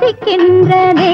கொதிக்கின்றதே